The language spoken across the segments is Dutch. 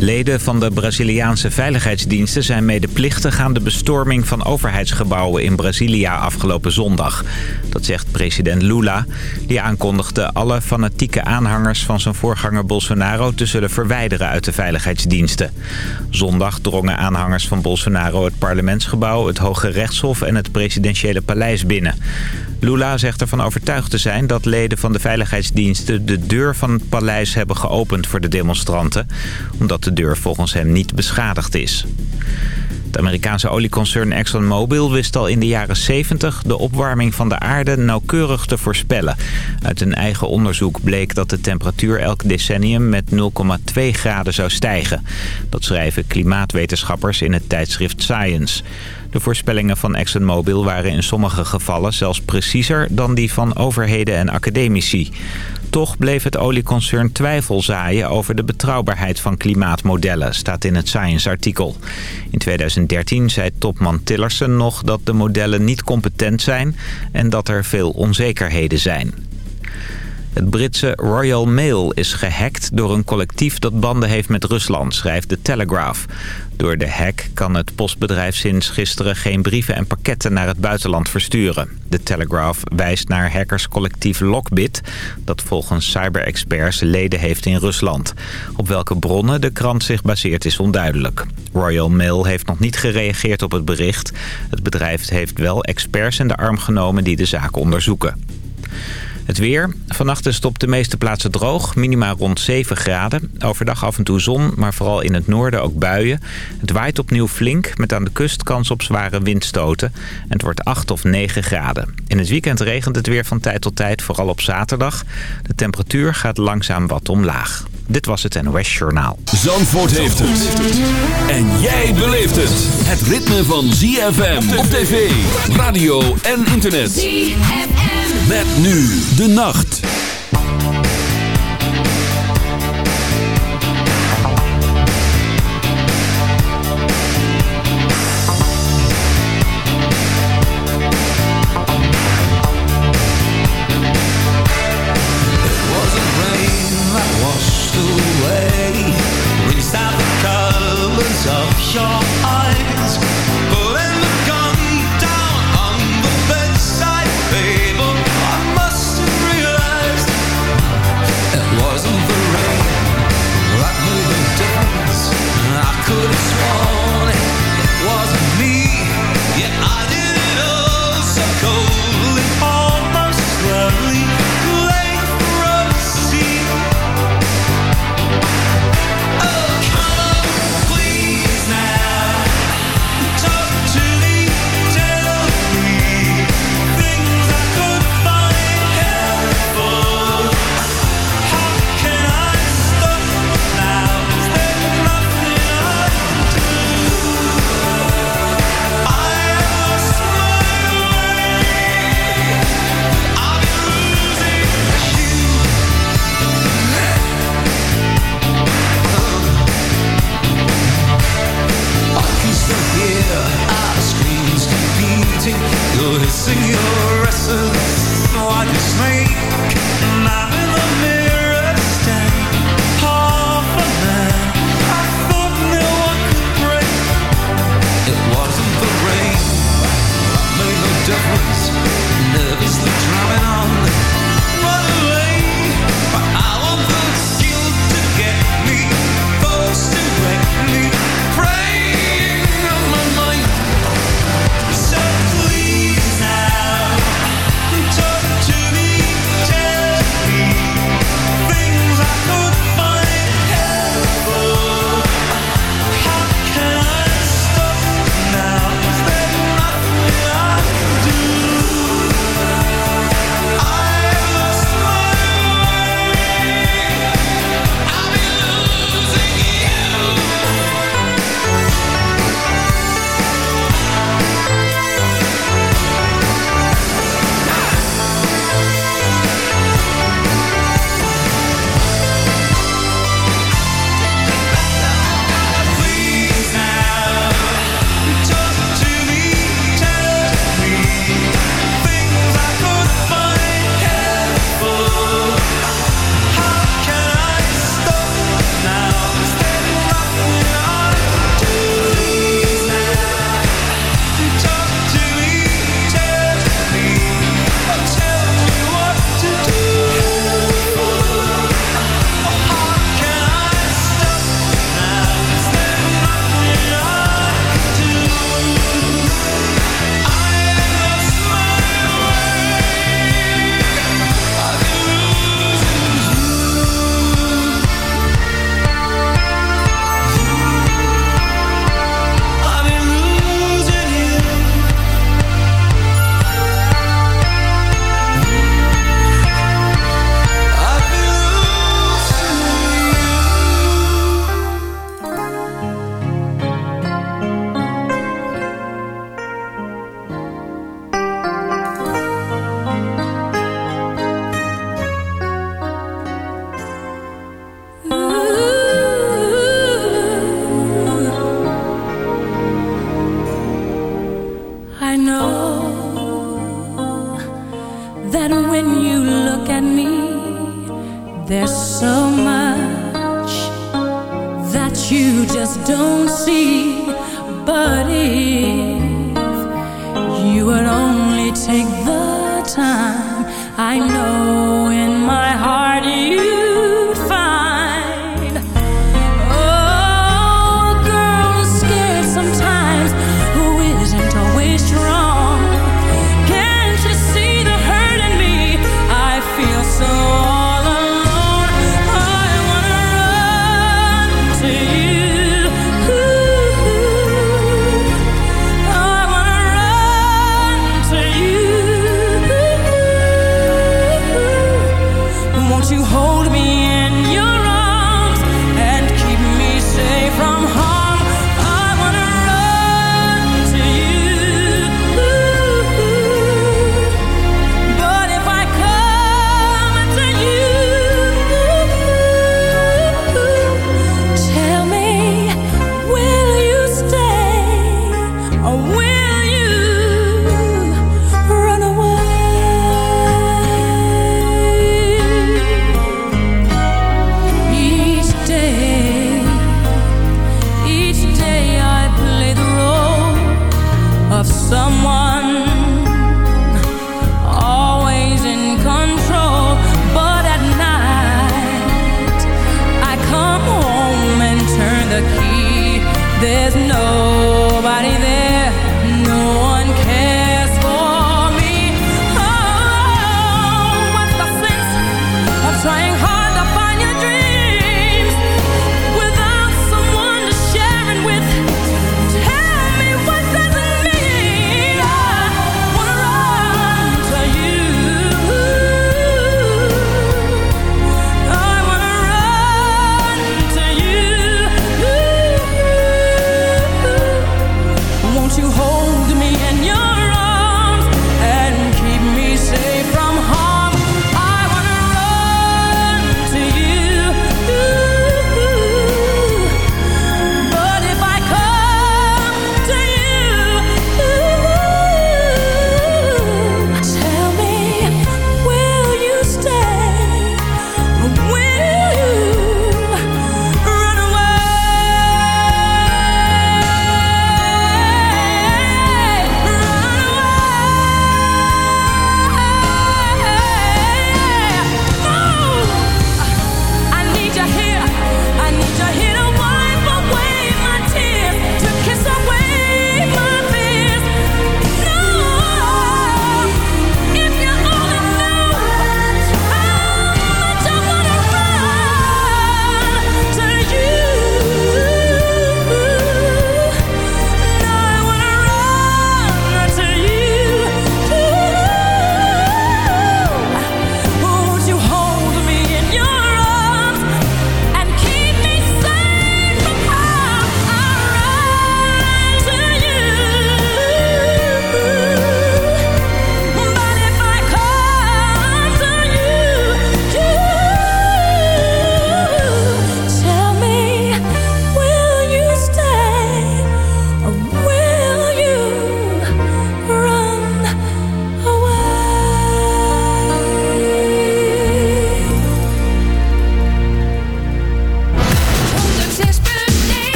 Leden van de Braziliaanse veiligheidsdiensten zijn medeplichtig aan de bestorming van overheidsgebouwen in Brazilia afgelopen zondag. Dat zegt president Lula. Die aankondigde alle fanatieke aanhangers van zijn voorganger Bolsonaro te zullen verwijderen uit de veiligheidsdiensten. Zondag drongen aanhangers van Bolsonaro het parlementsgebouw, het Hoge Rechtshof en het presidentiële paleis binnen. Lula zegt ervan overtuigd te zijn dat leden van de veiligheidsdiensten de deur van het paleis hebben geopend voor de demonstranten, omdat de deur volgens hem niet beschadigd is. Het Amerikaanse olieconcern ExxonMobil wist al in de jaren 70 de opwarming van de aarde nauwkeurig te voorspellen. Uit een eigen onderzoek bleek dat de temperatuur elk decennium met 0,2 graden zou stijgen. Dat schrijven klimaatwetenschappers in het tijdschrift Science. De voorspellingen van ExxonMobil waren in sommige gevallen zelfs preciezer dan die van overheden en academici. Toch bleef het olieconcern twijfel zaaien over de betrouwbaarheid van klimaatmodellen, staat in het Science-artikel. In 2013 zei topman Tillerson nog dat de modellen niet competent zijn en dat er veel onzekerheden zijn. Het Britse Royal Mail is gehackt door een collectief dat banden heeft met Rusland, schrijft de Telegraph. Door de hack kan het postbedrijf sinds gisteren geen brieven en pakketten naar het buitenland versturen. De Telegraph wijst naar hackerscollectief Lockbit, dat volgens cyberexperts leden heeft in Rusland. Op welke bronnen de krant zich baseert is onduidelijk. Royal Mail heeft nog niet gereageerd op het bericht. Het bedrijf heeft wel experts in de arm genomen die de zaak onderzoeken. Het weer. Vannacht is het op de meeste plaatsen droog. Minima rond 7 graden. Overdag af en toe zon, maar vooral in het noorden ook buien. Het waait opnieuw flink, met aan de kust kans op zware windstoten. En het wordt 8 of 9 graden. In het weekend regent het weer van tijd tot tijd, vooral op zaterdag. De temperatuur gaat langzaam wat omlaag. Dit was het NOS Journaal. Zandvoort heeft het. En jij beleeft het. Het ritme van ZFM op tv, radio en internet. ZFM. Met nu de nacht.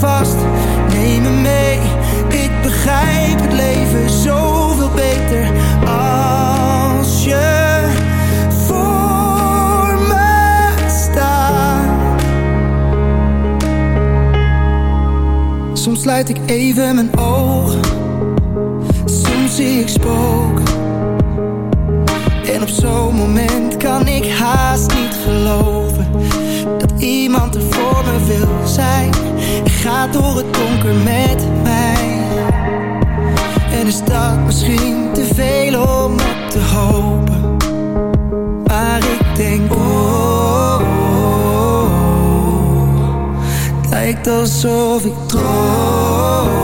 Vast, neem me mee. Ik begrijp het leven zoveel beter als je voor me staat. Soms sluit ik even mijn ogen, soms zie ik spook. En op zo'n moment kan ik haast niet geloven iemand er voor me wil zijn Gaat door het donker met mij. En is dat misschien te veel om op te hopen? Maar ik denk oh, oh, oh. Lijkt alsof ik droom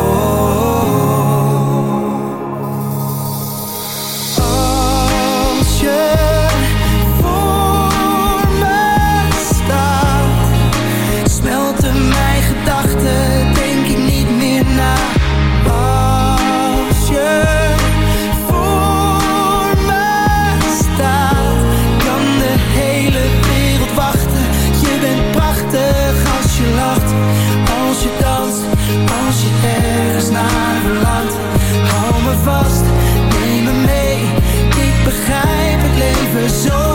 so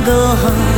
go home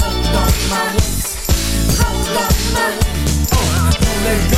hold on my waist, hold on my waist. Uh, don't let go.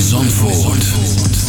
Zandvoort. Zandvoort.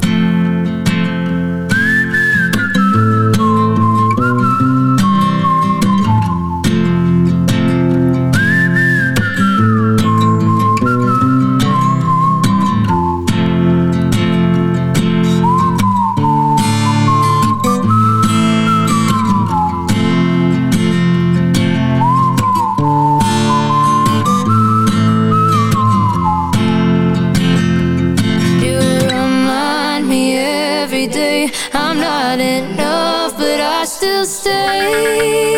still stay.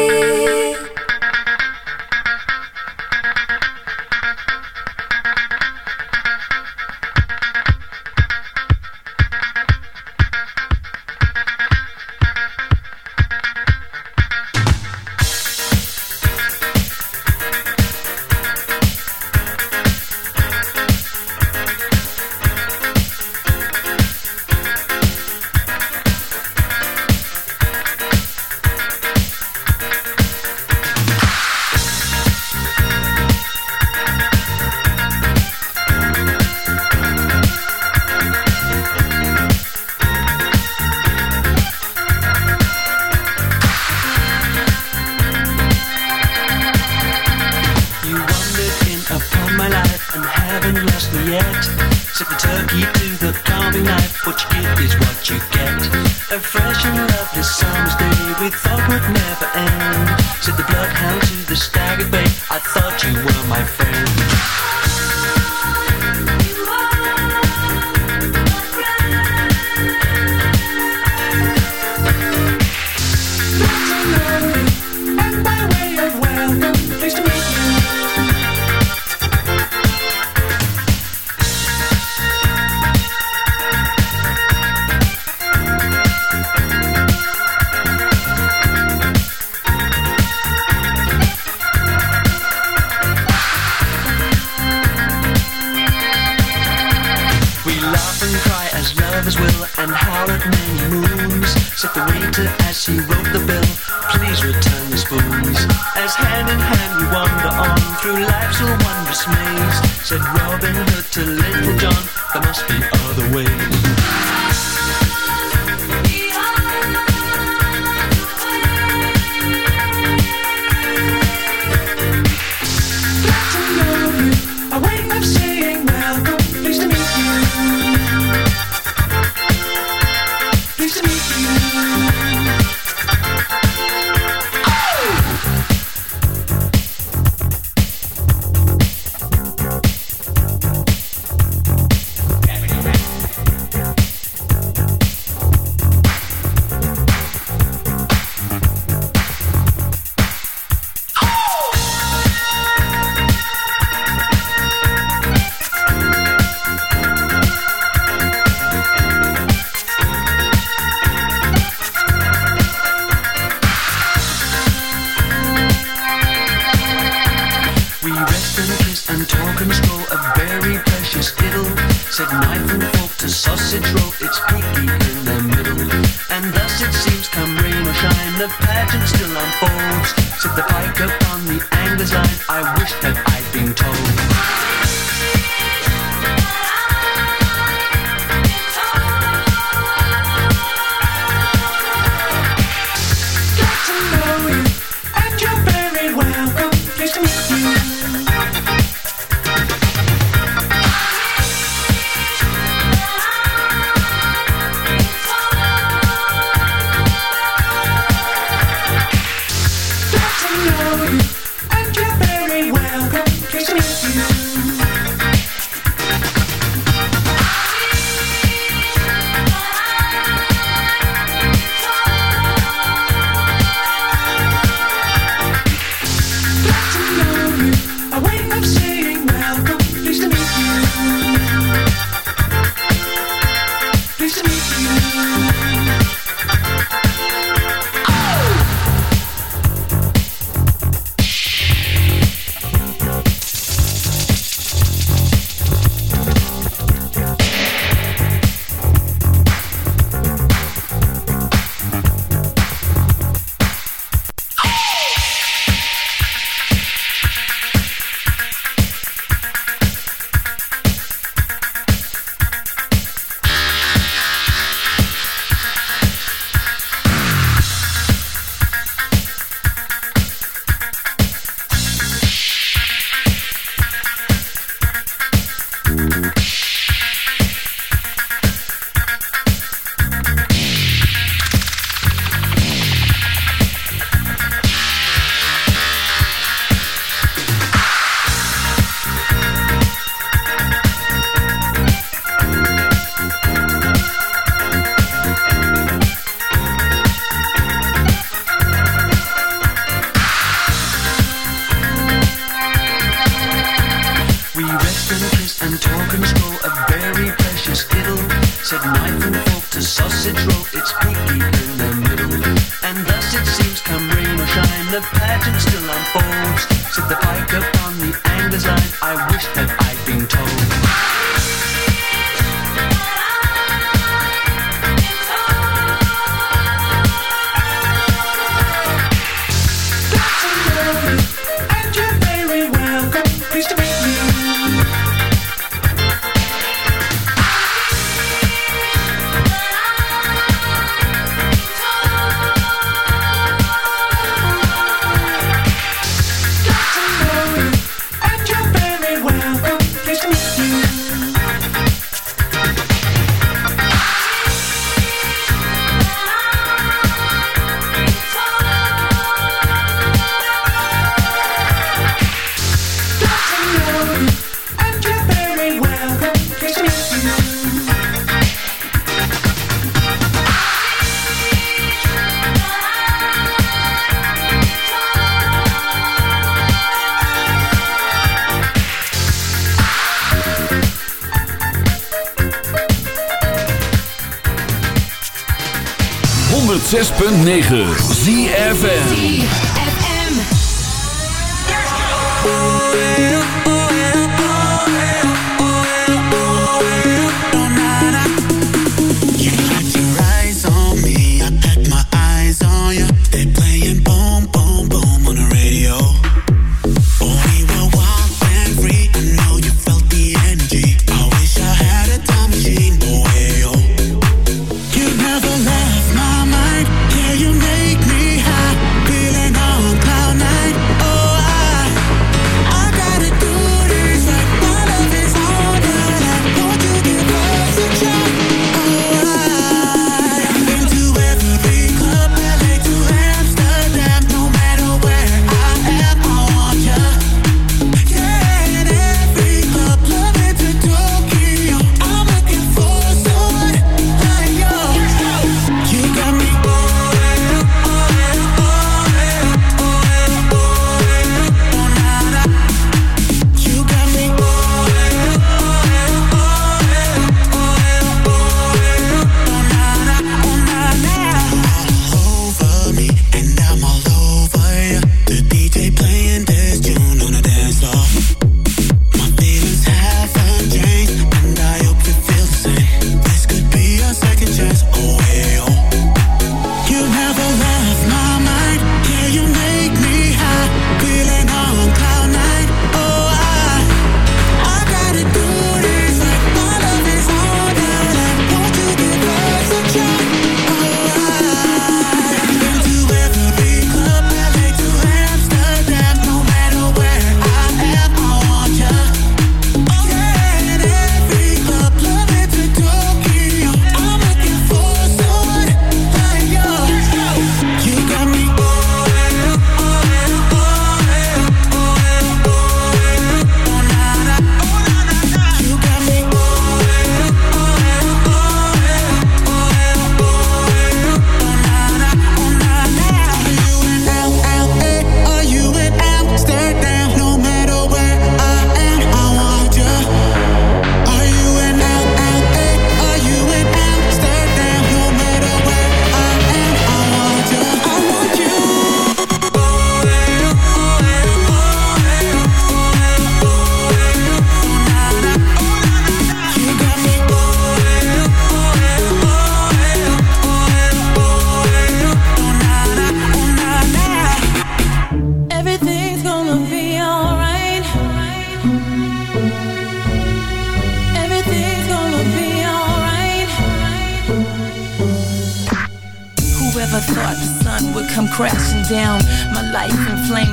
Been told. The pageant still unfolds.